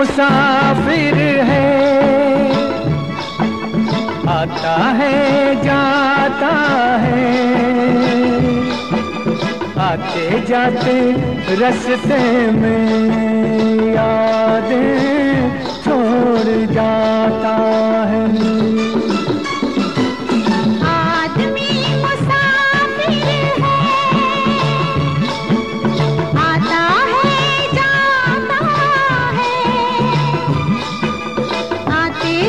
मुसाफिर है। आता है जाता है। आते जाते रस्ते में यादें छोड़ जाता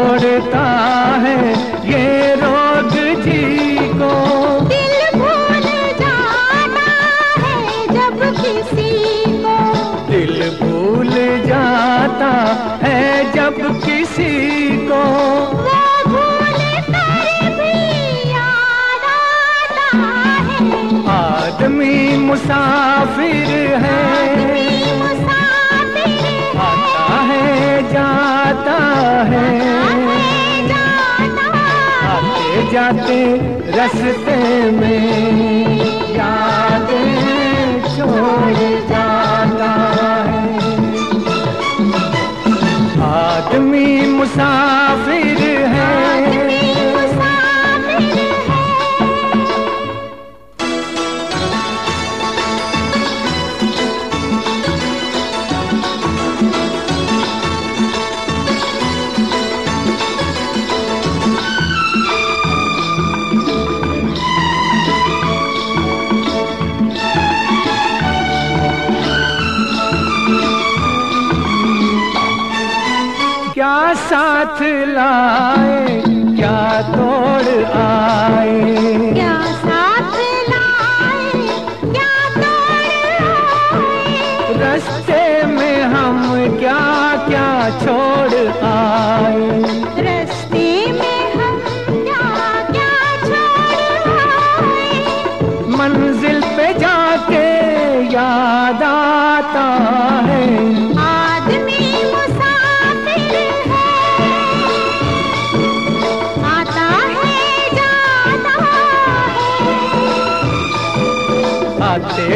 छोड़ता है ये रोग जी को दिल भूल जाता है जब किसी को। दिल भूल जाता है जब किसी को। आदमी मुसाफिर है जाते रस्ते में। या साथ लाए क्या तोड़ आए?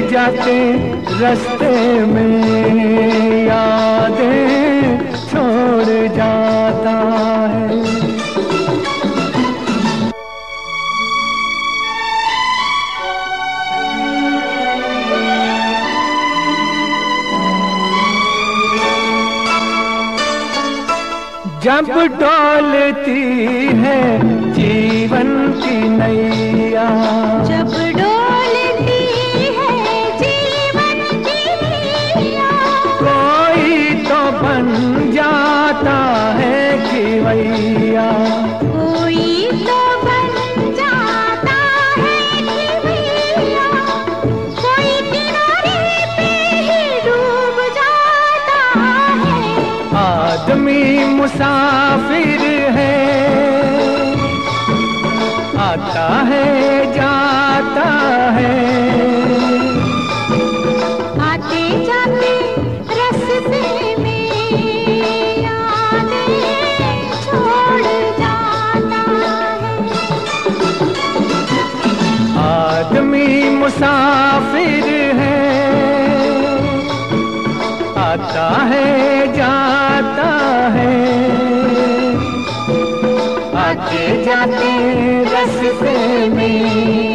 जाते रास्ते में यादें छोड़ जाता है। जब डालती है जीवन की नैया। जब बन जाता है खिवैया कोई तो बन जाता है खिवैया कोई किनारे पे ही डूब जाता है। आदमी मुसाफिर मुसाफिर है। आता है जाता है। आते जाते रस्ते में।